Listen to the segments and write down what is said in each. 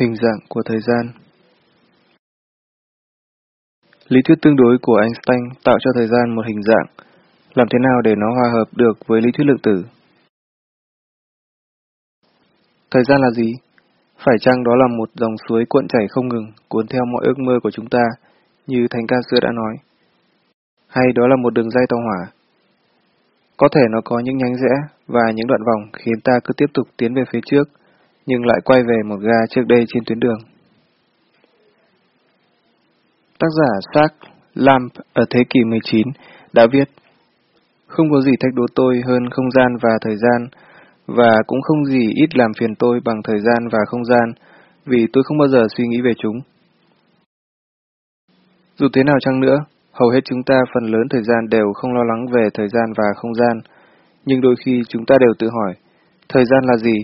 Hình dạng của thời gian Lý thuyết tương đối của Einstein tạo cho thời gian một hình dạng, làm thế nào để nó hòa hợp được với lý thuyết lượng tử? Thời gian là gì? Phải chăng đó là một dòng suối cuộn chảy không ngừng, cuốn theo mọi ước mơ của chúng ta, như Thánh ca xưa đã nói? Hay đó là một đường dây tàu hỏa? Có thể nó có những nhánh rẽ và những đoạn vòng khiến ta cứ tiếp tục tiến về phía trước, nhưng lại quay về một ga trước đây trên tuyến đường. Tác giả Jacques Lamp ở thế kỷ 19 đã viết Không có gì thách đố tôi hơn không gian và thời gian, và cũng không gì ít làm phiền tôi bằng thời gian và không gian, vì tôi không bao giờ suy nghĩ về chúng. Dù thế nào chăng nữa, hầu hết chúng ta phần lớn thời gian đều không lo lắng về thời gian và không gian, nhưng đôi khi chúng ta đều tự hỏi, thời gian là gì,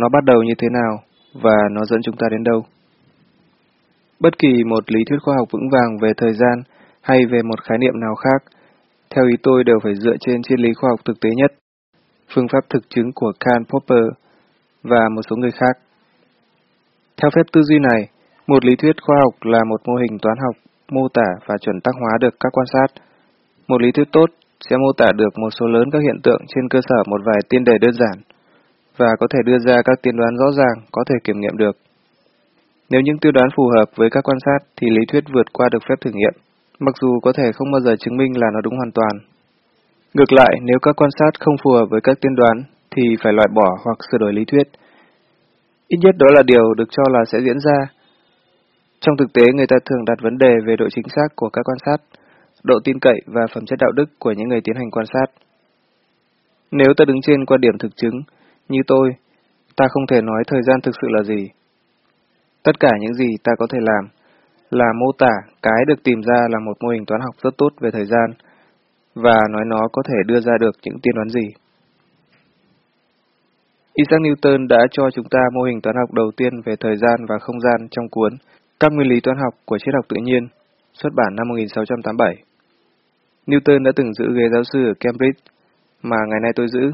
nó bắt đầu như thế nào, và nó dẫn chúng ta đến đâu. Bất kỳ một lý thuyết khoa học vững vàng về thời gian hay về một khái niệm nào khác, theo ý tôi đều phải dựa trên triết lý khoa học thực tế nhất, phương pháp thực chứng của Karl Popper và một số người khác. Theo phép tư duy này, một lý thuyết khoa học là một mô hình toán học mô tả và chuẩn tắc hóa được các quan sát. Một lý thuyết tốt sẽ mô tả được một số lớn các hiện tượng trên cơ sở một vài tiên đề đơn giản, và có thể đưa ra các tiên đoán rõ ràng có thể kiểm nghiệm được. Nếu những tiêu đoán phù hợp với các quan sát thì lý thuyết vượt qua được phép thử nghiệm, mặc dù có thể không bao giờ chứng minh là nó đúng hoàn toàn. Ngược lại, nếu các quan sát không phù hợp với các tiên đoán thì phải loại bỏ hoặc sửa đổi lý thuyết. Ít nhất đó là điều được cho là sẽ diễn ra. Trong thực tế, người ta thường đặt vấn đề về độ chính xác của các quan sát, độ tin cậy và phẩm chất đạo đức của những người tiến hành quan sát. Nếu ta đứng trên quan điểm thực chứng, như tôi, ta không thể nói thời gian thực sự là gì. Tất cả những gì ta có thể làm là mô tả cái được tìm ra là một mô hình toán học rất tốt về thời gian và nói nó có thể đưa ra được những tiên đoán gì. Isaac Newton đã cho chúng ta mô hình toán học đầu tiên về thời gian và không gian trong cuốn Các nguyên lý toán học của triết học tự nhiên, xuất bản năm 1687. Newton đã từng giữ ghế giáo sư ở Cambridge, mà ngày nay tôi giữ,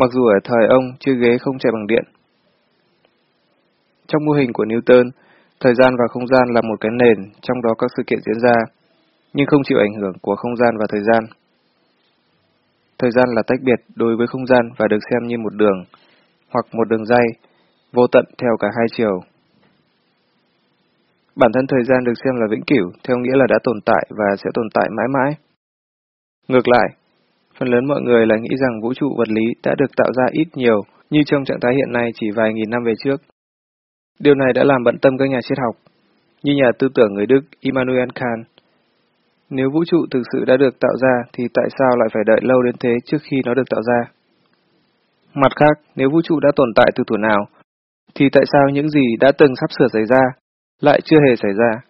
mặc dù ở thời ông chưa ghế không chạy bằng điện. Trong mô hình của Newton, thời gian và không gian là một cái nền trong đó các sự kiện diễn ra, nhưng không chịu ảnh hưởng của không gian và thời gian. Thời gian là tách biệt đối với không gian và được xem như một đường, hoặc một đường dây, vô tận theo cả hai chiều. Bản thân thời gian được xem là vĩnh cửu, theo nghĩa là đã tồn tại và sẽ tồn tại mãi mãi. Ngược lại, phần lớn mọi người là nghĩ rằng vũ trụ vật lý đã được tạo ra ít nhiều như trong trạng thái hiện nay chỉ vài nghìn năm về trước. Điều này đã làm bận tâm các nhà triết học, như nhà tư tưởng người Đức Immanuel Kant. Nếu vũ trụ thực sự đã được tạo ra thì tại sao lại phải đợi lâu đến thế trước khi nó được tạo ra? Mặt khác, nếu vũ trụ đã tồn tại từ tuổi nào, thì tại sao những gì đã từng sắp sửa xảy ra lại chưa hề xảy ra,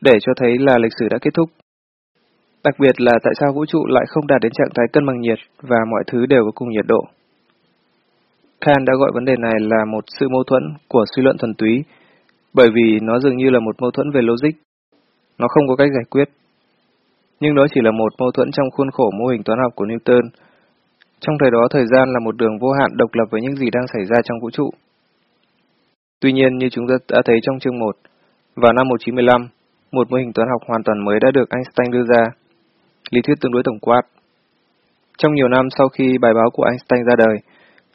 để cho thấy là lịch sử đã kết thúc? Đặc biệt là tại sao vũ trụ lại không đạt đến trạng thái cân bằng nhiệt và mọi thứ đều có cùng nhiệt độ? Kant đã gọi vấn đề này là một sự mâu thuẫn của suy luận thuần túy, bởi vì nó dường như là một mâu thuẫn về logic. Nó không có cách giải quyết. Nhưng đó chỉ là một mâu thuẫn trong khuôn khổ mô hình toán học của Newton. Trong thời đó thời gian là một đường vô hạn độc lập với những gì đang xảy ra trong vũ trụ. Tuy nhiên, như chúng ta đã thấy trong chương 1, vào năm 1915, một mô hình toán học hoàn toàn mới đã được Einstein đưa ra, lý thuyết tương đối tổng quát. Trong nhiều năm sau khi bài báo của Einstein ra đời,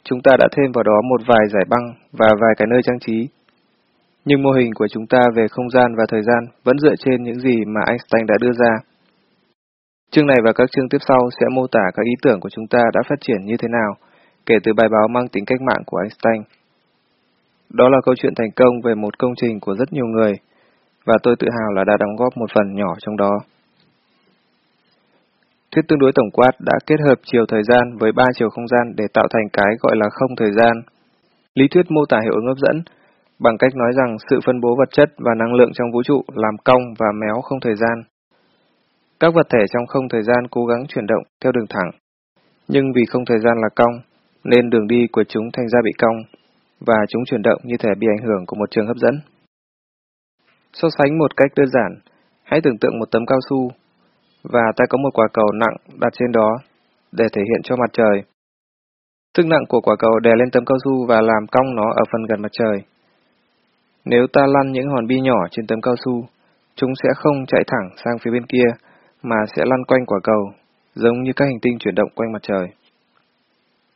Chúng ta đã thêm vào đó một vài giải băng và vài cái nơi trang trí. Nhưng mô hình của chúng ta về không gian và thời gian vẫn dựa trên những gì mà Einstein đã đưa ra. Chương này và các chương tiếp sau sẽ mô tả các ý tưởng của chúng ta đã phát triển như thế nào, kể từ bài báo mang tính cách mạng của Einstein. Đó là câu chuyện thành công về một công trình của rất nhiều người, và tôi tự hào là đã đóng góp một phần nhỏ trong đó. Thuyết tương đối tổng quát đã kết hợp chiều thời gian với ba chiều không gian để tạo thành cái gọi là không thời gian. Lý thuyết mô tả hiệu ứng hấp dẫn bằng cách nói rằng sự phân bố vật chất và năng lượng trong vũ trụ làm cong và méo không thời gian. Các vật thể trong không thời gian cố gắng chuyển động theo đường thẳng, nhưng vì không thời gian là cong, nên đường đi của chúng thành ra bị cong, và chúng chuyển động như thể bị ảnh hưởng của một trường hấp dẫn. So sánh một cách đơn giản, hãy tưởng tượng một tấm cao su và ta có một quả cầu nặng đặt trên đó để thể hiện cho mặt trời. Sức nặng của quả cầu đè lên tấm cao su và làm cong nó ở phần gần mặt trời. Nếu ta lăn những hòn bi nhỏ trên tấm cao su, chúng sẽ không chạy thẳng sang phía bên kia, mà sẽ lăn quanh quả cầu, giống như các hành tinh chuyển động quanh mặt trời.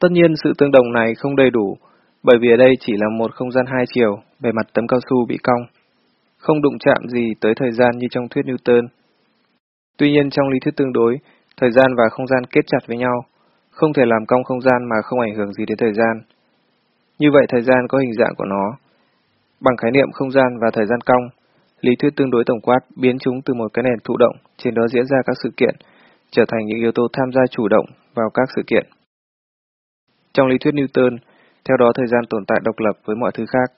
Tất nhiên sự tương đồng này không đầy đủ, bởi vì ở đây chỉ là một không gian hai chiều, bề mặt tấm cao su bị cong, không đụng chạm gì tới thời gian như trong thuyết Newton. Tuy nhiên trong lý thuyết tương đối, thời gian và không gian kết chặt với nhau, không thể làm cong không gian mà không ảnh hưởng gì đến thời gian. Như vậy thời gian có hình dạng của nó. Bằng khái niệm không gian và thời gian cong, lý thuyết tương đối tổng quát biến chúng từ một cái nền thụ động, trên đó diễn ra các sự kiện, trở thành những yếu tố tham gia chủ động vào các sự kiện. Trong lý thuyết Newton, theo đó thời gian tồn tại độc lập với mọi thứ khác,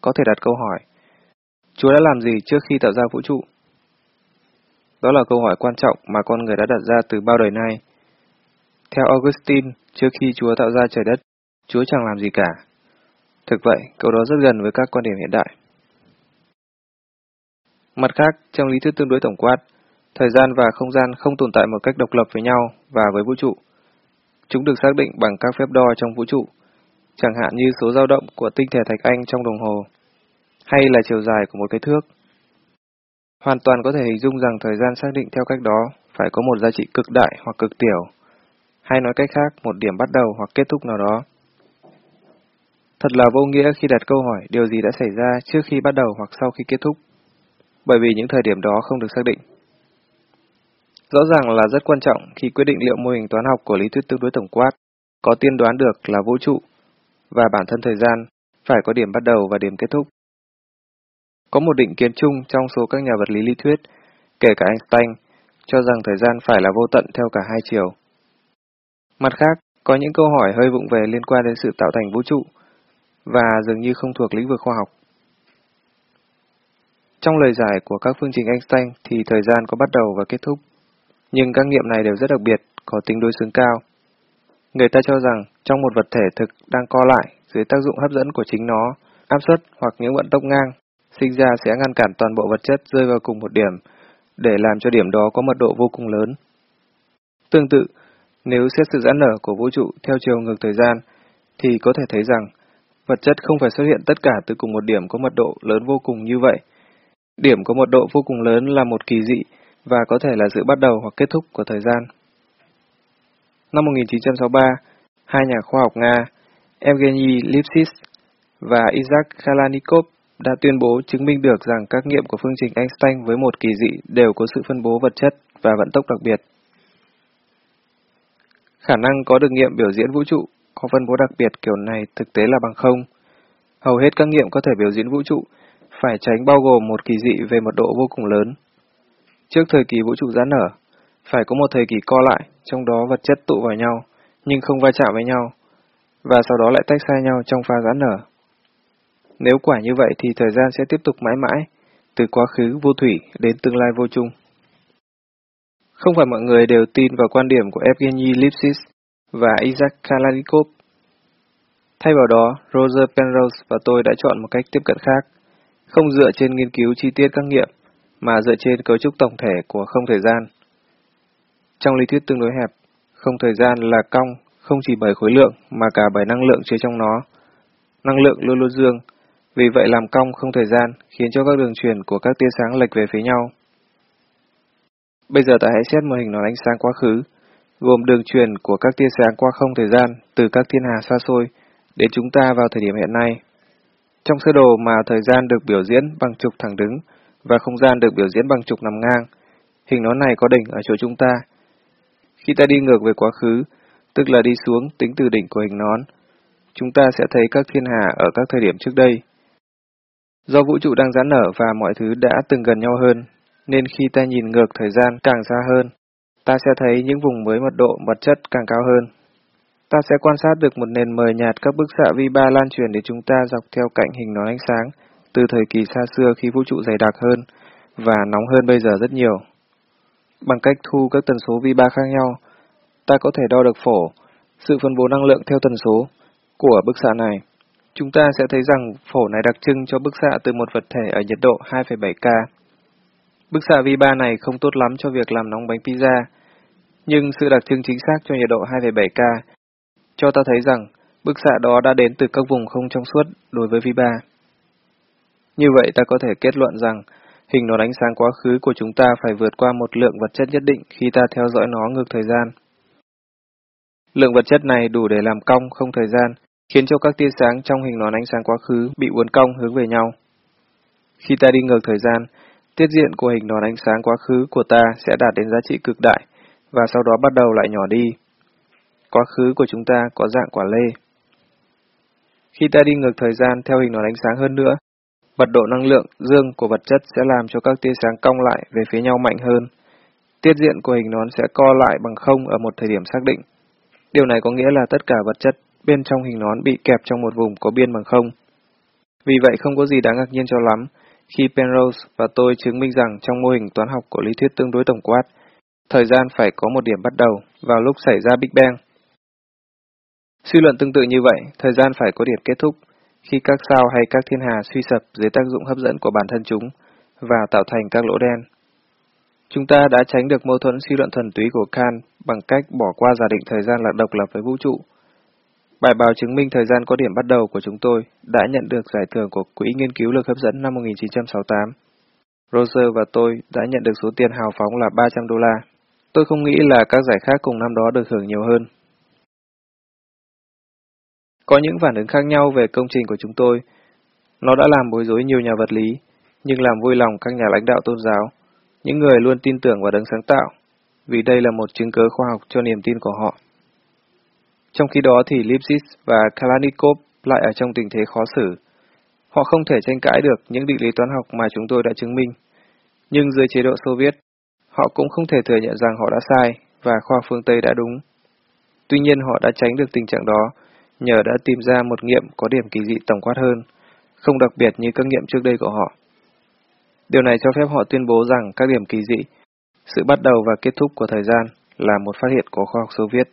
có thể đặt câu hỏi. Chúa đã làm gì trước khi tạo ra vũ trụ? Đó là câu hỏi quan trọng mà con người đã đặt ra từ bao đời nay. Theo Augustine, trước khi Chúa tạo ra trời đất, Chúa chẳng làm gì cả. Thực vậy, câu đó rất gần với các quan điểm hiện đại. Mặt khác, trong lý thuyết tương đối tổng quát, thời gian và không gian không tồn tại một cách độc lập với nhau và với vũ trụ. Chúng được xác định bằng các phép đo trong vũ trụ, chẳng hạn như số dao động của tinh thể thạch anh trong đồng hồ, hay là chiều dài của một cái thước. Hoàn toàn có thể hình dung rằng thời gian xác định theo cách đó phải có một giá trị cực đại hoặc cực tiểu, hay nói cách khác một điểm bắt đầu hoặc kết thúc nào đó. Thật là vô nghĩa khi đặt câu hỏi điều gì đã xảy ra trước khi bắt đầu hoặc sau khi kết thúc, bởi vì những thời điểm đó không được xác định. Rõ ràng là rất quan trọng khi quyết định liệu mô hình toán học của lý thuyết tương đối tổng quát có tiên đoán được là vũ trụ và bản thân thời gian phải có điểm bắt đầu và điểm kết thúc. Có một định kiến chung trong số các nhà vật lý lý thuyết, kể cả Einstein, cho rằng thời gian phải là vô tận theo cả hai chiều. Mặt khác, có những câu hỏi hơi vụng về liên quan đến sự tạo thành vũ trụ, và dường như không thuộc lĩnh vực khoa học. Trong lời giải của các phương trình Einstein thì thời gian có bắt đầu và kết thúc, nhưng các nghiệm này đều rất đặc biệt, có tính đối xứng cao. Người ta cho rằng trong một vật thể thực đang co lại dưới tác dụng hấp dẫn của chính nó, áp suất hoặc những vận tốc ngang sinh ra sẽ ngăn cản toàn bộ vật chất rơi vào cùng một điểm, để làm cho điểm đó có mật độ vô cùng lớn. Tương tự, nếu xét sự giãn nở của vũ trụ theo chiều ngược thời gian, thì có thể thấy rằng vật chất không phải xuất hiện tất cả từ cùng một điểm có mật độ lớn vô cùng như vậy. Điểm có mật độ vô cùng lớn là một kỳ dị và có thể là sự bắt đầu hoặc kết thúc của thời gian. Năm 1963, hai nhà khoa học Nga, Evgeny Lipsis và Isaac Kalanikov đã tuyên bố chứng minh được rằng các nghiệm của phương trình Einstein với một kỳ dị đều có sự phân bố vật chất và vận tốc đặc biệt. Khả năng có được nghiệm biểu diễn vũ trụ có phân bố đặc biệt kiểu này thực tế là bằng không. Hầu hết các nghiệm có thể biểu diễn vũ trụ phải tránh bao gồm một kỳ dị về mật độ vô cùng lớn. Trước thời kỳ vũ trụ giãn nở, phải có một thời kỳ co lại, trong đó vật chất tụ vào nhau, nhưng không va chạm với nhau, và sau đó lại tách xa nhau trong pha giãn nở. Nếu quả như vậy thì thời gian sẽ tiếp tục mãi mãi, từ quá khứ vô thủy đến tương lai vô chung. Không phải mọi người đều tin vào quan điểm của Evgeny Lipsis và Isaac Kalanikov. Thay vào đó, Roger Penrose và tôi đã chọn một cách tiếp cận khác, không dựa trên nghiên cứu chi tiết các nghiệm, mà dựa trên cấu trúc tổng thể của không thời gian. Trong lý thuyết tương đối hẹp, không thời gian là cong không chỉ bởi khối lượng mà cả bởi năng lượng chứa trong nó. Năng lượng luôn luôn dương, vì vậy làm cong không thời gian khiến cho các đường truyền của các tia sáng lệch về phía nhau. Bây giờ ta hãy xét mô hình nón ánh sáng quá khứ, gồm đường truyền của các tia sáng qua không thời gian từ các thiên hà xa xôi đến chúng ta vào thời điểm hiện nay. Trong sơ đồ mà thời gian được biểu diễn bằng trục thẳng đứng và không gian được biểu diễn bằng trục nằm ngang, hình nón này có đỉnh ở chỗ chúng ta. Khi ta đi ngược về quá khứ, tức là đi xuống tính từ đỉnh của hình nón, chúng ta sẽ thấy các thiên hà ở các thời điểm trước đây. Do vũ trụ đang giãn nở và mọi thứ đã từng gần nhau hơn, nên khi ta nhìn ngược thời gian càng xa hơn, ta sẽ thấy những vùng mới mật độ vật chất càng cao hơn. Ta sẽ quan sát được một nền mờ nhạt các bức xạ vi ba lan truyền để chúng ta dọc theo cạnh hình nón ánh sáng, từ thời kỳ xa xưa khi vũ trụ dày đặc hơn và nóng hơn bây giờ rất nhiều. Bằng cách thu các tần số vi ba khác nhau, ta có thể đo được phổ, sự phân bố năng lượng theo tần số của bức xạ này. Chúng ta sẽ thấy rằng phổ này đặc trưng cho bức xạ từ một vật thể ở nhiệt độ 2,7 K. Bức xạ vi ba này không tốt lắm cho việc làm nóng bánh pizza, nhưng sự đặc trưng chính xác cho nhiệt độ 2,7 K cho ta thấy rằng Bức xạ đó đã đến từ các vùng không trong suốt đối với vi 3. Như vậy ta có thể kết luận rằng hình nón ánh sáng quá khứ của chúng ta phải vượt qua một lượng vật chất nhất định khi ta theo dõi nó ngược thời gian. Lượng vật chất này đủ để làm cong không thời gian, khiến cho các tia sáng trong hình nón ánh sáng quá khứ bị uốn cong hướng về nhau. Khi ta đi ngược thời gian, tiết diện của hình nón ánh sáng quá khứ của ta sẽ đạt đến giá trị cực đại, và sau đó bắt đầu lại nhỏ đi. Quá khứ của chúng ta có dạng quả lê. Khi ta đi ngược thời gian theo hình nón ánh sáng hơn nữa, mật độ năng lượng dương của vật chất sẽ làm cho các tia sáng cong lại về phía nhau mạnh hơn. Tiết diện của hình nón sẽ co lại bằng không ở một thời điểm xác định. Điều này có nghĩa là tất cả vật chất bên trong hình nón bị kẹp trong một vùng có biên bằng không. Vì vậy không có gì đáng ngạc nhiên cho lắm khi Penrose và tôi chứng minh rằng trong mô hình toán học của lý thuyết tương đối tổng quát, thời gian phải có một điểm bắt đầu vào lúc xảy ra Big Bang. Suy luận tương tự như vậy, thời gian phải có điểm kết thúc khi các sao hay các thiên hà suy sập dưới tác dụng hấp dẫn của bản thân chúng và tạo thành các lỗ đen. Chúng ta đã tránh được mâu thuẫn suy luận thuần túy của Kant bằng cách bỏ qua giả định thời gian là độc lập với vũ trụ. Bài báo chứng minh thời gian có điểm bắt đầu của chúng tôi đã nhận được giải thưởng của Quỹ Nghiên cứu Lực Hấp dẫn năm 1968. Roger và tôi đã nhận được số tiền hào phóng là 300 đô la. Tôi không nghĩ là các giải khác cùng năm đó được hưởng nhiều hơn. Có những phản ứng khác nhau về công trình của chúng tôi. Nó đã làm bối rối nhiều nhà vật lý, nhưng làm vui lòng các nhà lãnh đạo tôn giáo, những người luôn tin tưởng vào đấng sáng tạo, vì đây là một chứng cứ khoa học cho niềm tin của họ. Trong khi đó thì Lipsis và Kalashnikov lại ở trong tình thế khó xử. Họ không thể tranh cãi được những định lý toán học mà chúng tôi đã chứng minh. Nhưng dưới chế độ Xô Viết, họ cũng không thể thừa nhận rằng họ đã sai và khoa phương Tây đã đúng. Tuy nhiên họ đã tránh được tình trạng đó nhờ đã tìm ra một nghiệm có điểm kỳ dị tổng quát hơn, không đặc biệt như các nghiệm trước đây của họ. Điều này cho phép họ tuyên bố rằng các điểm kỳ dị, sự bắt đầu và kết thúc của thời gian là một phát hiện của khoa học Xô Viết.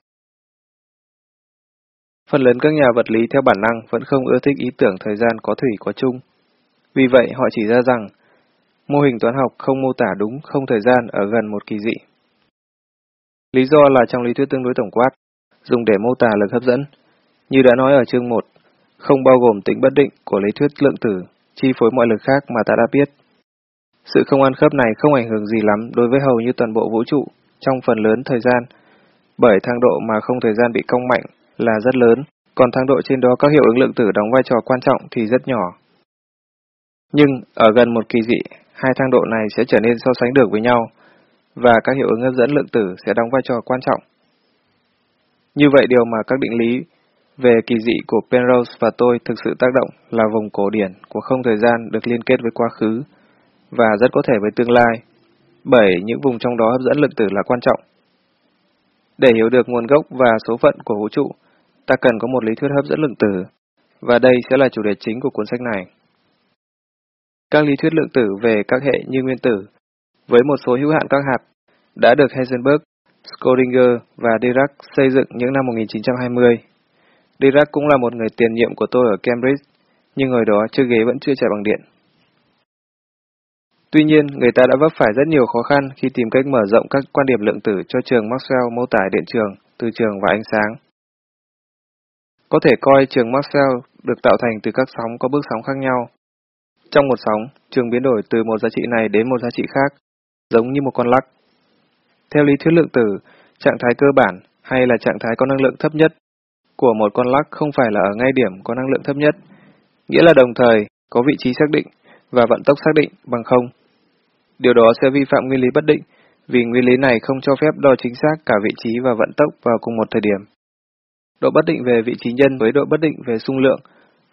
Phần lớn các nhà vật lý theo bản năng vẫn không ưa thích ý tưởng thời gian có thủy có chung. Vì vậy họ chỉ ra rằng mô hình toán học không mô tả đúng không thời gian ở gần một kỳ dị. Lý do là trong lý thuyết tương đối tổng quát, dùng để mô tả lực hấp dẫn, như đã nói ở chương 1, không bao gồm tính bất định của lý thuyết lượng tử, chi phối mọi lực khác mà ta đã biết. Sự không ăn khớp này không ảnh hưởng gì lắm đối với hầu như toàn bộ vũ trụ trong phần lớn thời gian, bởi thang độ mà không thời gian bị cong mạnh là rất lớn, còn thang độ trên đó các hiệu ứng lượng tử đóng vai trò quan trọng thì rất nhỏ. Nhưng ở gần một kỳ dị, hai thang độ này sẽ trở nên so sánh được với nhau, và các hiệu ứng hấp dẫn lượng tử sẽ đóng vai trò quan trọng. Như vậy điều mà các định lý về kỳ dị của Penrose và tôi thực sự tác động là vùng cổ điển của không thời gian được liên kết với quá khứ, và rất có thể với tương lai, bởi những vùng trong đó hấp dẫn lượng tử là quan trọng. Để hiểu được nguồn gốc và số phận của vũ trụ, ta cần có một lý thuyết hấp dẫn lượng tử, và đây sẽ là chủ đề chính của cuốn sách này. Các lý thuyết lượng tử về các hệ như nguyên tử, với một số hữu hạn các hạt, đã được Heisenberg, Schrödinger và Dirac xây dựng những năm 1920. Dirac cũng là một người tiền nhiệm của tôi ở Cambridge, nhưng hồi đó chiếc ghế vẫn chưa chạy bằng điện. Tuy nhiên, người ta đã vấp phải rất nhiều khó khăn khi tìm cách mở rộng các quan điểm lượng tử cho trường Maxwell mô tả điện trường, từ trường và ánh sáng. Có thể coi trường Maxwell được tạo thành từ các sóng có bước sóng khác nhau. Trong một sóng, trường biến đổi từ một giá trị này đến một giá trị khác, giống như một con lắc. Theo lý thuyết lượng tử, trạng thái cơ bản hay là trạng thái có năng lượng thấp nhất của một con lắc không phải là ở ngay điểm có năng lượng thấp nhất, nghĩa là đồng thời có vị trí xác định và vận tốc xác định bằng không. Điều đó sẽ vi phạm nguyên lý bất định, vì nguyên lý này không cho phép đo chính xác cả vị trí và vận tốc vào cùng một thời điểm. Độ bất định về vị trí nhân với độ bất định về xung lượng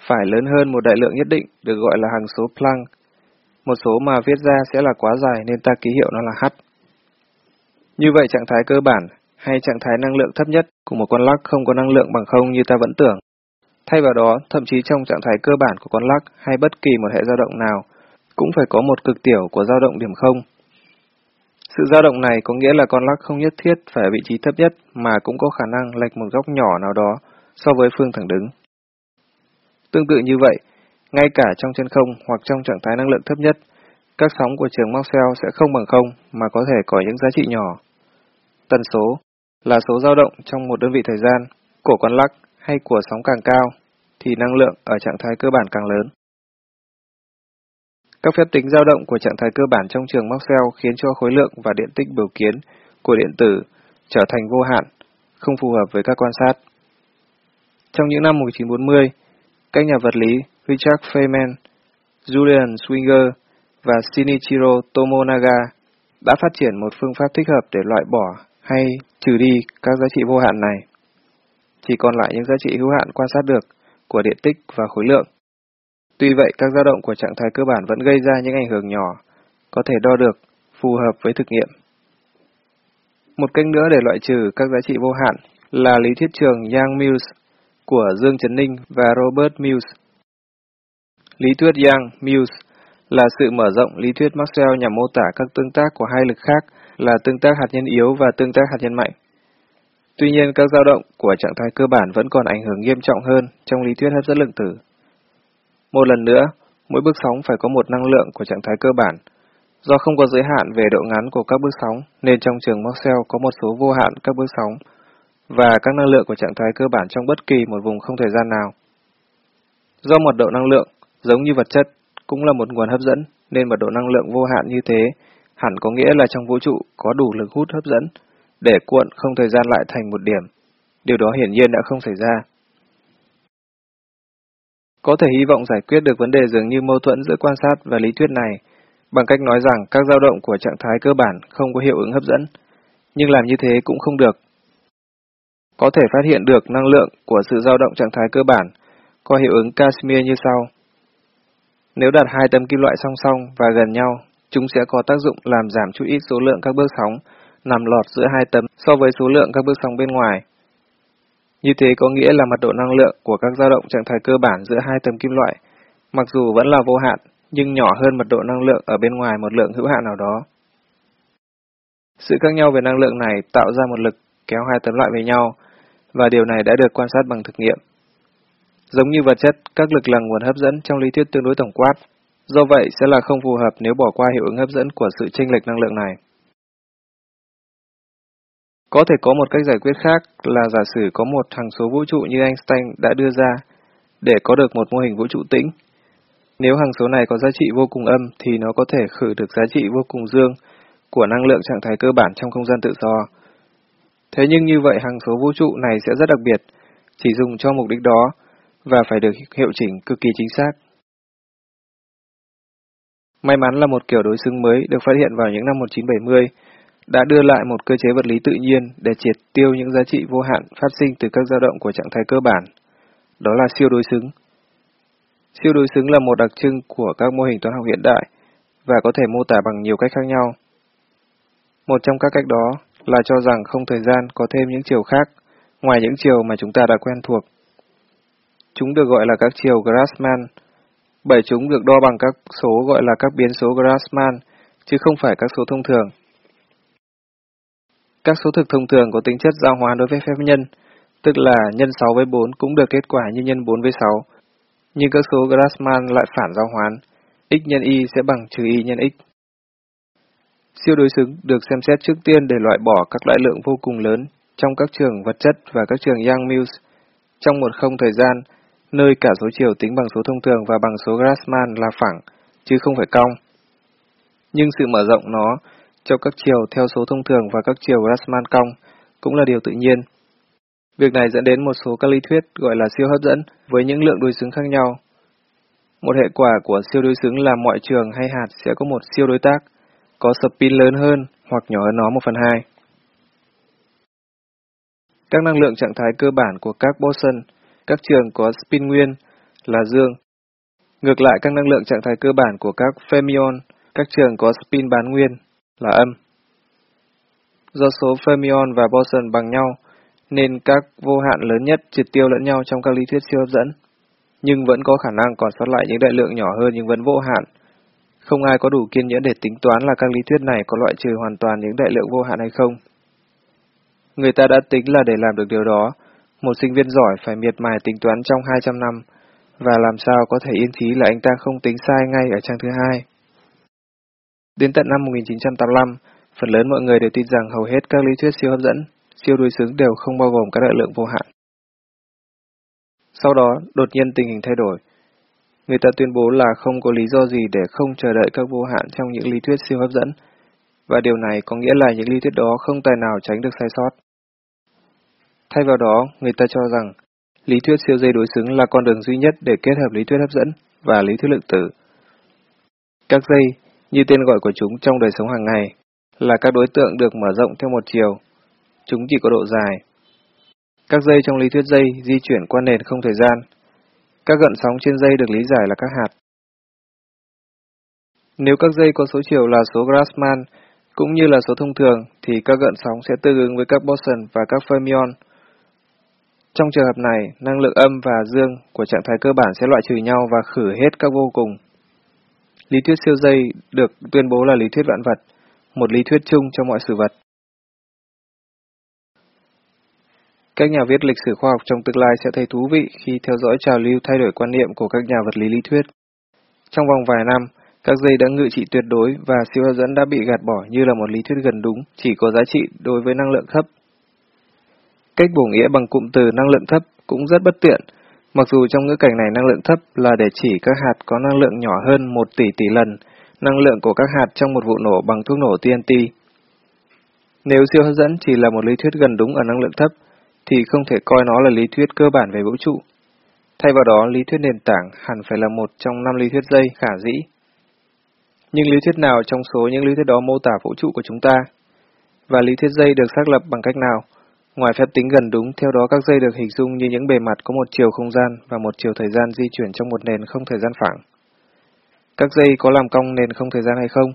phải lớn hơn một đại lượng nhất định được gọi là hằng số Planck. Một số mà viết ra sẽ là quá dài nên ta ký hiệu nó là H. Như vậy trạng thái cơ bản hay trạng thái năng lượng thấp nhất của một con lắc không có năng lượng bằng không như ta vẫn tưởng. Thay vào đó, thậm chí trong trạng thái cơ bản của con lắc hay bất kỳ một hệ dao động nào, cũng phải có một cực tiểu của dao động điểm không. Sự dao động này có nghĩa là con lắc không nhất thiết phải ở vị trí thấp nhất mà cũng có khả năng lệch một góc nhỏ nào đó so với phương thẳng đứng. Tương tự như vậy, ngay cả trong chân không hoặc trong trạng thái năng lượng thấp nhất, các sóng của trường Maxwell sẽ không bằng không mà có thể có những giá trị nhỏ. Tần số là số dao động trong một đơn vị thời gian của con lắc hay của sóng càng cao, thì năng lượng ở trạng thái cơ bản càng lớn. Các phép tính dao động của trạng thái cơ bản trong trường Maxwell khiến cho khối lượng và điện tích biểu kiến của điện tử trở thành vô hạn, không phù hợp với các quan sát. Trong những năm 1940, các nhà vật lý Richard Feynman, Julian Swinger và Shinichiro Tomonaga đã phát triển một phương pháp thích hợp để loại bỏ hay trừ đi các giá trị vô hạn này. Chỉ còn lại những giá trị hữu hạn quan sát được của điện tích và khối lượng. Tuy vậy, các dao động của trạng thái cơ bản vẫn gây ra những ảnh hưởng nhỏ, có thể đo được, phù hợp với thực nghiệm. Một cách nữa để loại trừ các giá trị vô hạn là lý thuyết trường Yang-Mills của Dương Trấn Ninh và Robert Mills. Lý thuyết Yang-Mills là sự mở rộng lý thuyết Maxwell nhằm mô tả các tương tác của hai lực khác là tương tác hạt nhân yếu và tương tác hạt nhân mạnh. Tuy nhiên, các dao động của trạng thái cơ bản vẫn còn ảnh hưởng nghiêm trọng hơn trong lý thuyết hấp dẫn lượng tử. Một lần nữa, mỗi bước sóng phải có một năng lượng của trạng thái cơ bản. Do không có giới hạn về độ ngắn của các bước sóng, nên trong trường Maxwell có một số vô hạn các bước sóng và các năng lượng của trạng thái cơ bản trong bất kỳ một vùng không thời gian nào. Do mật độ năng lượng, giống như vật chất, cũng là một nguồn hấp dẫn, nên mật độ năng lượng vô hạn như thế hẳn có nghĩa là trong vũ trụ có đủ lực hút hấp dẫn để cuộn không thời gian lại thành một điểm. Điều đó hiển nhiên đã không xảy ra. Có thể hy vọng giải quyết được vấn đề dường như mâu thuẫn giữa quan sát và lý thuyết này bằng cách nói rằng các dao động của trạng thái cơ bản không có hiệu ứng hấp dẫn, nhưng làm như thế cũng không được. Có thể phát hiện được năng lượng của sự dao động trạng thái cơ bản có hiệu ứng Casimir như sau. Nếu đặt hai tấm kim loại song song và gần nhau, chúng sẽ có tác dụng làm giảm chút ít số lượng các bước sóng nằm lọt giữa hai tấm so với số lượng các bước sóng bên ngoài. Như thế có nghĩa là mật độ năng lượng của các dao động trạng thái cơ bản giữa hai tấm kim loại, mặc dù vẫn là vô hạn, nhưng nhỏ hơn mật độ năng lượng ở bên ngoài một lượng hữu hạn nào đó. Sự khác nhau về năng lượng này tạo ra một lực kéo hai tấm loại với nhau, và điều này đã được quan sát bằng thực nghiệm. Giống như vật chất, các lực là nguồn hấp dẫn trong lý thuyết tương đối tổng quát, do vậy sẽ là không phù hợp nếu bỏ qua hiệu ứng hấp dẫn của sự chênh lệch năng lượng này. Có thể có một cách giải quyết khác là giả sử có một hằng số vũ trụ như Einstein đã đưa ra để có được một mô hình vũ trụ tĩnh. Nếu hằng số này có giá trị vô cùng âm thì nó có thể khử được giá trị vô cùng dương của năng lượng trạng thái cơ bản trong không gian tự do. Thế nhưng như vậy hằng số vũ trụ này sẽ rất đặc biệt, chỉ dùng cho mục đích đó và phải được hiệu chỉnh cực kỳ chính xác. May mắn là một kiểu đối xứng mới được phát hiện vào những năm 1970 đã đưa lại một cơ chế vật lý tự nhiên để triệt tiêu những giá trị vô hạn phát sinh từ các dao động của trạng thái cơ bản. Đó là siêu đối xứng. Siêu đối xứng là một đặc trưng của các mô hình toán học hiện đại và có thể mô tả bằng nhiều cách khác nhau. Một trong các cách đó là cho rằng không thời gian có thêm những chiều khác ngoài những chiều mà chúng ta đã quen thuộc. Chúng được gọi là các chiều Grassmann, bởi chúng được đo bằng các số gọi là các biến số Grassmann, chứ không phải các số thông thường. Các số thực thông thường có tính chất giao hóa đối với phép nhân, tức là nhân 6 với 4 cũng được kết quả như nhân 4 với 6. Nhưng các số Grassmann lại phản giao hoán, x nhân y sẽ bằng trừ y nhân x. Siêu đối xứng được xem xét trước tiên để loại bỏ các loại lượng vô cùng lớn trong các trường vật chất và các trường Young-Mills trong một không thời gian, nơi cả số chiều tính bằng số thông thường và bằng số Grassmann là phẳng, chứ không phải cong. Nhưng sự mở rộng nó cho các chiều theo số thông thường và các chiều Grassmann cong cũng là điều tự nhiên. Việc này dẫn đến một số các lý thuyết gọi là siêu hấp dẫn với những lượng đối xứng khác nhau. Một hệ quả của siêu đối xứng là mọi trường hay hạt sẽ có một siêu đối tác, có spin lớn hơn hoặc nhỏ hơn nó 1 phần 2. Các năng lượng trạng thái cơ bản của các boson, các trường có spin nguyên là dương. Ngược lại các năng lượng trạng thái cơ bản của các fermion, các trường có spin bán nguyên là âm. Do số fermion và boson bằng nhau, nên các vô hạn lớn nhất triệt tiêu lẫn nhau trong các lý thuyết siêu hấp dẫn, nhưng vẫn có khả năng còn sót lại những đại lượng nhỏ hơn nhưng vẫn vô hạn. Không ai có đủ kiên nhẫn để tính toán là các lý thuyết này có loại trừ hoàn toàn những đại lượng vô hạn hay không. Người ta đã tính là để làm được điều đó, một sinh viên giỏi phải miệt mài tính toán trong 200 năm, và làm sao có thể yên trí là anh ta không tính sai ngay ở trang thứ hai. Đến tận năm 1985, phần lớn mọi người đều tin rằng hầu hết các lý thuyết siêu hấp dẫn, siêu đối xứng đều không bao gồm các đại lượng vô hạn. Sau đó, đột nhiên tình hình thay đổi. Người ta tuyên bố là không có lý do gì để không chờ đợi các vô hạn trong những lý thuyết siêu hấp dẫn, và điều này có nghĩa là những lý thuyết đó không tài nào tránh được sai sót. Thay vào đó, người ta cho rằng lý thuyết siêu dây đối xứng là con đường duy nhất để kết hợp lý thuyết hấp dẫn và lý thuyết lượng tử. Các dây, như tên gọi của chúng trong đời sống hàng ngày, là các đối tượng được mở rộng theo một chiều. Chúng chỉ có độ dài. Các dây trong lý thuyết dây di chuyển qua nền không thời gian. Các gợn sóng trên dây được lý giải là các hạt. Nếu các dây có số chiều là số Grassmann, cũng như là số thông thường, thì các gợn sóng sẽ tương ứng với các boson và các fermion. Trong trường hợp này, năng lượng âm và dương của trạng thái cơ bản sẽ loại trừ nhau và khử hết các vô cùng. Lý thuyết siêu dây được tuyên bố là lý thuyết vạn vật, một lý thuyết chung cho mọi sự vật. Các nhà viết lịch sử khoa học trong tương lai sẽ thấy thú vị khi theo dõi trào lưu thay đổi quan niệm của các nhà vật lý lý thuyết. Trong vòng vài năm, các dây đã ngự trị tuyệt đối và siêu hấp dẫn đã bị gạt bỏ như là một lý thuyết gần đúng, chỉ có giá trị đối với năng lượng thấp. Cách bổ nghĩa bằng cụm từ năng lượng thấp cũng rất bất tiện, mặc dù trong ngữ cảnh này năng lượng thấp là để chỉ các hạt có năng lượng nhỏ hơn 1 tỷ tỷ lần năng lượng của các hạt trong một vụ nổ bằng thuốc nổ TNT. Nếu siêu hấp dẫn chỉ là một lý thuyết gần đúng ở năng lượng thấp, thì không thể coi nó là lý thuyết cơ bản về vũ trụ. Thay vào đó, lý thuyết nền tảng hẳn phải là một trong năm lý thuyết dây khả dĩ. Nhưng lý thuyết nào trong số những lý thuyết đó mô tả vũ trụ của chúng ta? Và lý thuyết dây được xác lập bằng cách nào? Ngoài phép tính gần đúng, theo đó các dây được hình dung như những bề mặt có một chiều không gian và một chiều thời gian di chuyển trong một nền không thời gian phẳng. Các dây có làm cong nền không thời gian hay không?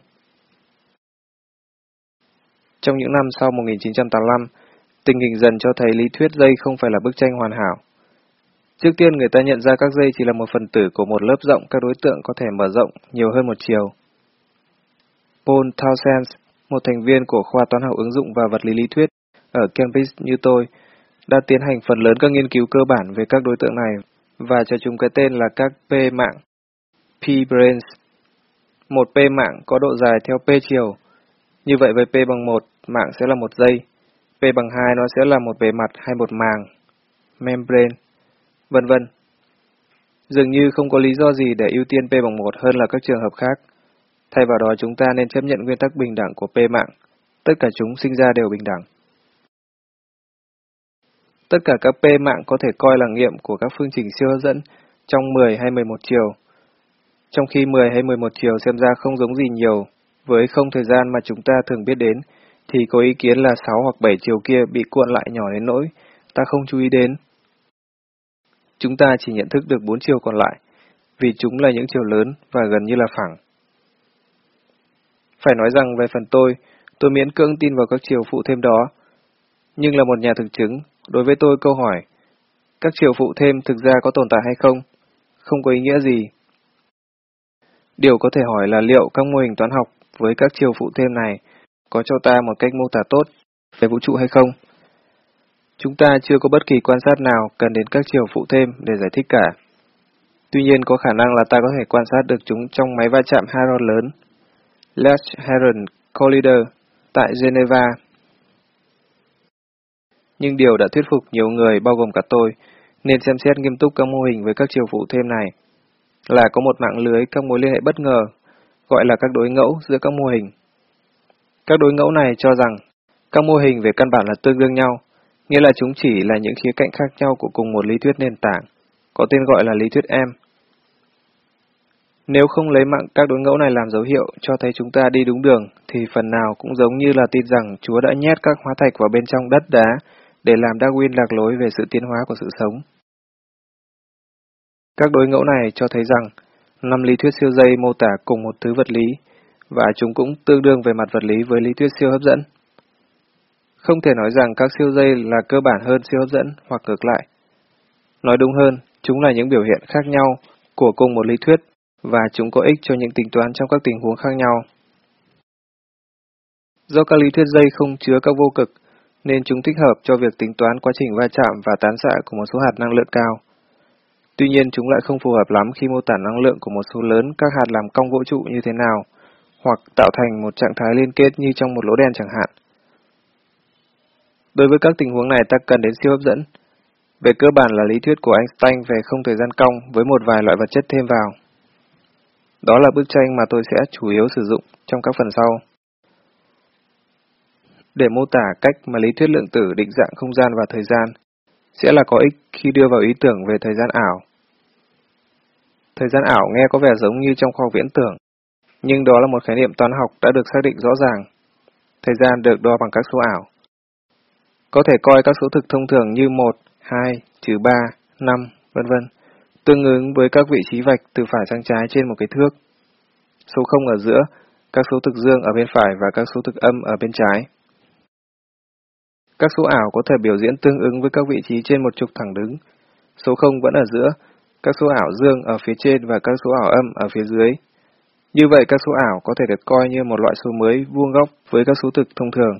Trong những năm sau 1985, tình hình dần cho thấy lý thuyết dây không phải là bức tranh hoàn hảo. Trước tiên người ta nhận ra các dây chỉ là một phần tử của một lớp rộng các đối tượng có thể mở rộng nhiều hơn một chiều. Paul Townsend, một thành viên của khoa toán học ứng dụng và vật lý lý thuyết ở Cambridge như tôi, đã tiến hành phần lớn các nghiên cứu cơ bản về các đối tượng này và cho chúng cái tên là các P mạng, P-branes. Một P mạng có độ dài theo P chiều. Như vậy với P bằng 1, mạng sẽ là một dây. P bằng 2 nó sẽ là một bề mặt hay một màng, membrane, vân vân. Dường như không có lý do gì để ưu tiên P bằng 1 hơn là các trường hợp khác. Thay vào đó chúng ta nên chấp nhận nguyên tắc bình đẳng của P mạng. Tất cả chúng sinh ra đều bình đẳng. Tất cả các P mạng có thể coi là nghiệm của các phương trình siêu hấp dẫn trong 10 hay 11 chiều. Trong khi 10 hay 11 chiều xem ra không giống gì nhiều với không thời gian mà chúng ta thường biết đến, thì có ý kiến là 6 hoặc 7 chiều kia bị cuộn lại nhỏ đến nỗi ta không chú ý đến. Chúng ta chỉ nhận thức được 4 chiều còn lại, vì chúng là những chiều lớn và gần như là phẳng. Phải nói rằng về phần tôi, tôi miễn cưỡng tin vào các chiều phụ thêm đó. Nhưng là một nhà thực chứng, đối với tôi câu hỏi, các chiều phụ thêm thực ra có tồn tại hay không? Không có ý nghĩa gì. Điều có thể hỏi là liệu các mô hình toán học với các chiều phụ thêm này có cho ta một cách mô tả tốt về vũ trụ hay không? Chúng ta chưa có bất kỳ quan sát nào cần đến các chiều phụ thêm để giải thích cả. Tuy nhiên có khả năng là ta có thể quan sát được chúng trong máy va chạm hadron lớn Large Hadron Collider tại Geneva. Nhưng điều đã thuyết phục nhiều người bao gồm cả tôi nên xem xét nghiêm túc các mô hình với các chiều phụ thêm này là có một mạng lưới các mối liên hệ bất ngờ gọi là các đối ngẫu giữa các mô hình. Các đối ngẫu này cho rằng các mô hình về căn bản là tương đương nhau, nghĩa là chúng chỉ là những khía cạnh khác nhau của cùng một lý thuyết nền tảng, có tên gọi là lý thuyết EM. Nếu không lấy mạng các đối ngẫu này làm dấu hiệu cho thấy chúng ta đi đúng đường, thì phần nào cũng giống như là tin rằng Chúa đã nhét các hóa thạch vào bên trong đất đá để làm Darwin lạc lối về sự tiến hóa của sự sống. Các đối ngẫu này cho thấy rằng năm lý thuyết siêu dây mô tả cùng một thứ vật lý, và chúng cũng tương đương về mặt vật lý với lý thuyết siêu hấp dẫn. Không thể nói rằng các siêu dây là cơ bản hơn siêu hấp dẫn hoặc ngược lại. Nói đúng hơn, chúng là những biểu hiện khác nhau của cùng một lý thuyết và chúng có ích cho những tính toán trong các tình huống khác nhau. Do các lý thuyết dây không chứa các vô cực, nên chúng thích hợp cho việc tính toán quá trình va chạm và tán xạ của một số hạt năng lượng cao. Tuy nhiên chúng lại không phù hợp lắm khi mô tả năng lượng của một số lớn các hạt làm cong vũ trụ như thế nào, hoặc tạo thành một trạng thái liên kết như trong một lỗ đen chẳng hạn. Đối với các tình huống này ta cần đến siêu hấp dẫn. Về cơ bản là lý thuyết của Einstein về không thời gian cong với một vài loại vật chất thêm vào. Đó là bức tranh mà tôi sẽ chủ yếu sử dụng trong các phần sau. Để mô tả cách mà lý thuyết lượng tử định dạng không gian và thời gian, sẽ là có ích khi đưa vào ý tưởng về thời gian ảo. Thời gian ảo nghe có vẻ giống như trong khoa viễn tưởng, nhưng đó là một khái niệm toán học đã được xác định rõ ràng. Thời gian được đo bằng các số ảo. Có thể coi các số thực thông thường như 1, 2, trừ 3, 5, vân vân, tương ứng với các vị trí vạch từ phải sang trái trên một cái thước. Số 0 ở giữa, các số thực dương ở bên phải và các số thực âm ở bên trái. Các số ảo có thể biểu diễn tương ứng với các vị trí trên một trục thẳng đứng. Số 0 vẫn ở giữa, các số ảo dương ở phía trên và các số ảo âm ở phía dưới. Như vậy các số ảo có thể được coi như một loại số mới vuông góc với các số thực thông thường.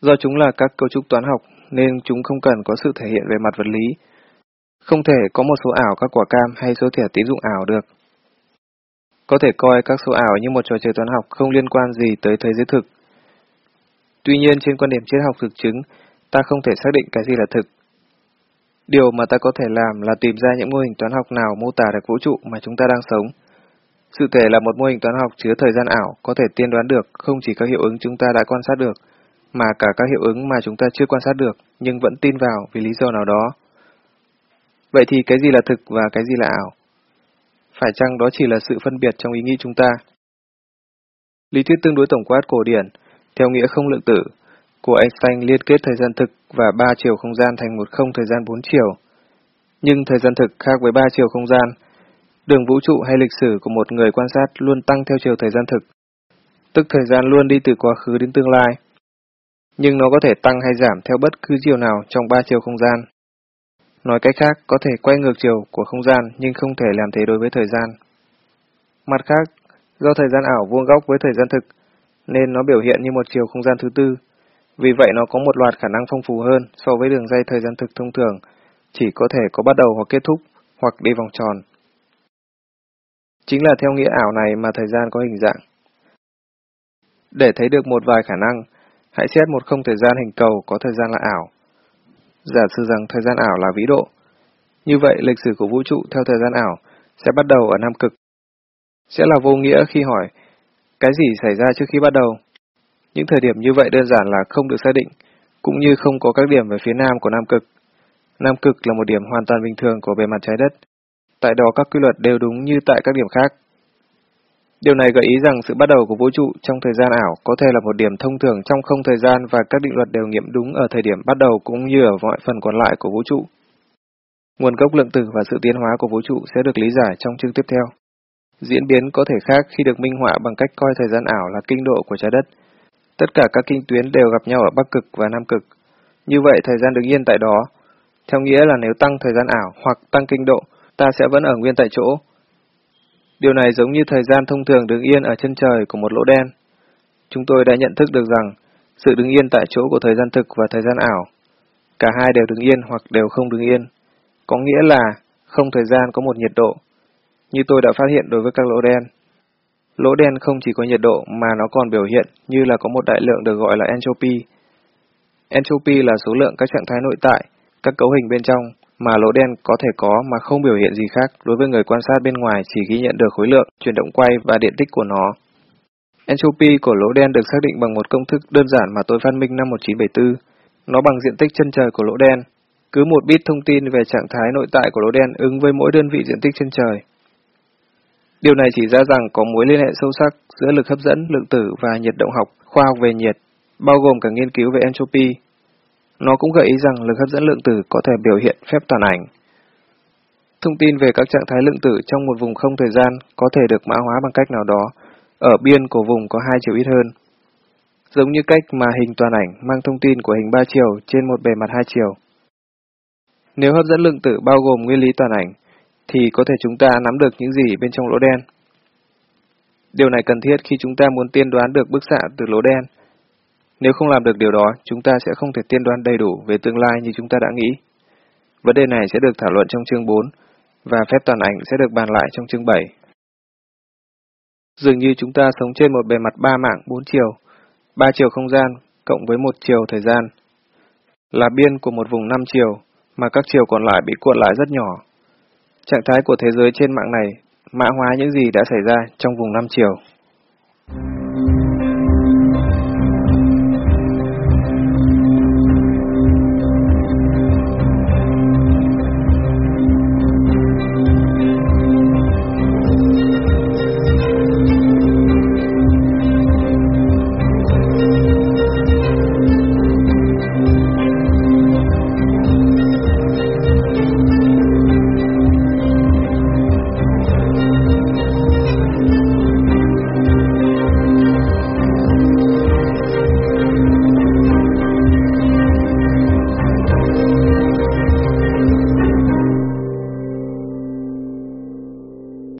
Do chúng là các cấu trúc toán học nên chúng không cần có sự thể hiện về mặt vật lý. Không thể có một số ảo các quả cam hay số thẻ tín dụng ảo được. Có thể coi các số ảo như một trò chơi toán học không liên quan gì tới thế giới thực. Tuy nhiên trên quan điểm triết học thực chứng, ta không thể xác định cái gì là thực. Điều mà ta có thể làm là tìm ra những mô hình toán học nào mô tả được vũ trụ mà chúng ta đang sống. Sự thể là một mô hình toán học chứa thời gian ảo có thể tiên đoán được không chỉ các hiệu ứng chúng ta đã quan sát được, mà cả các hiệu ứng mà chúng ta chưa quan sát được nhưng vẫn tin vào vì lý do nào đó. Vậy thì cái gì là thực và cái gì là ảo? Phải chăng đó chỉ là sự phân biệt trong ý nghĩ chúng ta? Lý thuyết tương đối tổng quát cổ điển, theo nghĩa không lượng tử, của Einstein liên kết thời gian thực và ba chiều không gian thành một không thời gian bốn chiều. Nhưng thời gian thực khác với ba chiều không gian. Đường vũ trụ hay lịch sử của một người quan sát luôn tăng theo chiều thời gian thực, tức thời gian luôn đi từ quá khứ đến tương lai. Nhưng nó có thể tăng hay giảm theo bất cứ chiều nào trong ba chiều không gian. Nói cách khác, có thể quay ngược chiều của không gian nhưng không thể làm thế đối với thời gian. Mặt khác, do thời gian ảo vuông góc với thời gian thực, nên nó biểu hiện như một chiều không gian thứ tư. Vì vậy nó có một loạt khả năng phong phú hơn so với đường dây thời gian thực thông thường, chỉ có thể có bắt đầu hoặc kết thúc, hoặc đi vòng tròn. Chính là theo nghĩa ảo này mà thời gian có hình dạng. Để thấy được một vài khả năng, hãy xét một không thời gian hình cầu có thời gian là ảo. Giả sử rằng thời gian ảo là vĩ độ. Như vậy, lịch sử của vũ trụ theo thời gian ảo sẽ bắt đầu ở Nam Cực. Sẽ là vô nghĩa khi hỏi, cái gì xảy ra trước khi bắt đầu? Những thời điểm như vậy đơn giản là không được xác định, cũng như không có các điểm về phía nam của Nam Cực. Nam Cực là một điểm hoàn toàn bình thường của bề mặt trái đất. Tại đó các quy luật đều đúng như tại các điểm khác. Điều này gợi ý rằng sự bắt đầu của vũ trụ trong thời gian ảo có thể là một điểm thông thường trong không thời gian và các định luật đều nghiệm đúng ở thời điểm bắt đầu cũng như ở mọi phần còn lại của vũ trụ. Nguồn gốc lượng tử và sự tiến hóa của vũ trụ sẽ được lý giải trong chương tiếp theo. Diễn biến có thể khác khi được minh họa bằng cách coi thời gian ảo là kinh độ của trái đất. Tất cả các kinh tuyến đều gặp nhau ở Bắc Cực và Nam Cực. Như vậy thời gian đứng yên tại đó, theo nghĩa là nếu tăng thời gian ảo hoặc tăng kinh độ, ta sẽ vẫn ở nguyên tại chỗ, Điều này giống như thời gian thông thường đứng yên ở chân trời của một lỗ đen. Chúng tôi đã nhận thức được rằng sự đứng yên tại chỗ của thời gian thực và thời gian ảo, cả hai đều đứng yên hoặc đều không đứng yên, có nghĩa là không thời gian có một nhiệt độ, như tôi đã phát hiện đối với các lỗ đen. Lỗ đen không chỉ có nhiệt độ mà nó còn biểu hiện như là có một đại lượng được gọi là entropy. Entropy là số lượng các trạng thái nội tại, các cấu hình bên trong mà lỗ đen có thể có mà không biểu hiện gì khác đối với người quan sát bên ngoài chỉ ghi nhận được khối lượng, chuyển động quay và điện tích của nó. Entropy của lỗ đen được xác định bằng một công thức đơn giản mà tôi phát minh năm 1974. Nó bằng diện tích chân trời của lỗ đen. Cứ một bit thông tin về trạng thái nội tại của lỗ đen ứng với mỗi đơn vị diện tích chân trời. Điều này chỉ ra rằng có mối liên hệ sâu sắc giữa lực hấp dẫn, lượng tử và nhiệt động học, khoa học về nhiệt, bao gồm cả nghiên cứu về entropy, nó cũng gợi ý rằng lực hấp dẫn lượng tử có thể biểu hiện phép toàn ảnh. Thông tin về các trạng thái lượng tử trong một vùng không thời gian có thể được mã hóa bằng cách nào đó, ở biên của vùng có hai chiều ít hơn. Giống như cách mà hình toàn ảnh mang thông tin của hình ba chiều trên một bề mặt hai chiều. Nếu hấp dẫn lượng tử bao gồm nguyên lý toàn ảnh, thì có thể chúng ta nắm được những gì bên trong lỗ đen. Điều này cần thiết khi chúng ta muốn tiên đoán được bức xạ từ lỗ đen, nếu không làm được điều đó, chúng ta sẽ không thể tiên đoán đầy đủ về tương lai như chúng ta đã nghĩ. Vấn đề này sẽ được thảo luận trong chương 4, và phép toàn ảnh sẽ được bàn lại trong chương 7. Dường như chúng ta sống trên một bề mặt ba mạng bốn chiều, ba chiều không gian cộng với một chiều thời gian. là biên của một vùng năm chiều, mà các chiều còn lại bị cuộn lại rất nhỏ. Trạng thái của thế giới trên mạng này, mã hóa những gì đã xảy ra trong vùng năm chiều.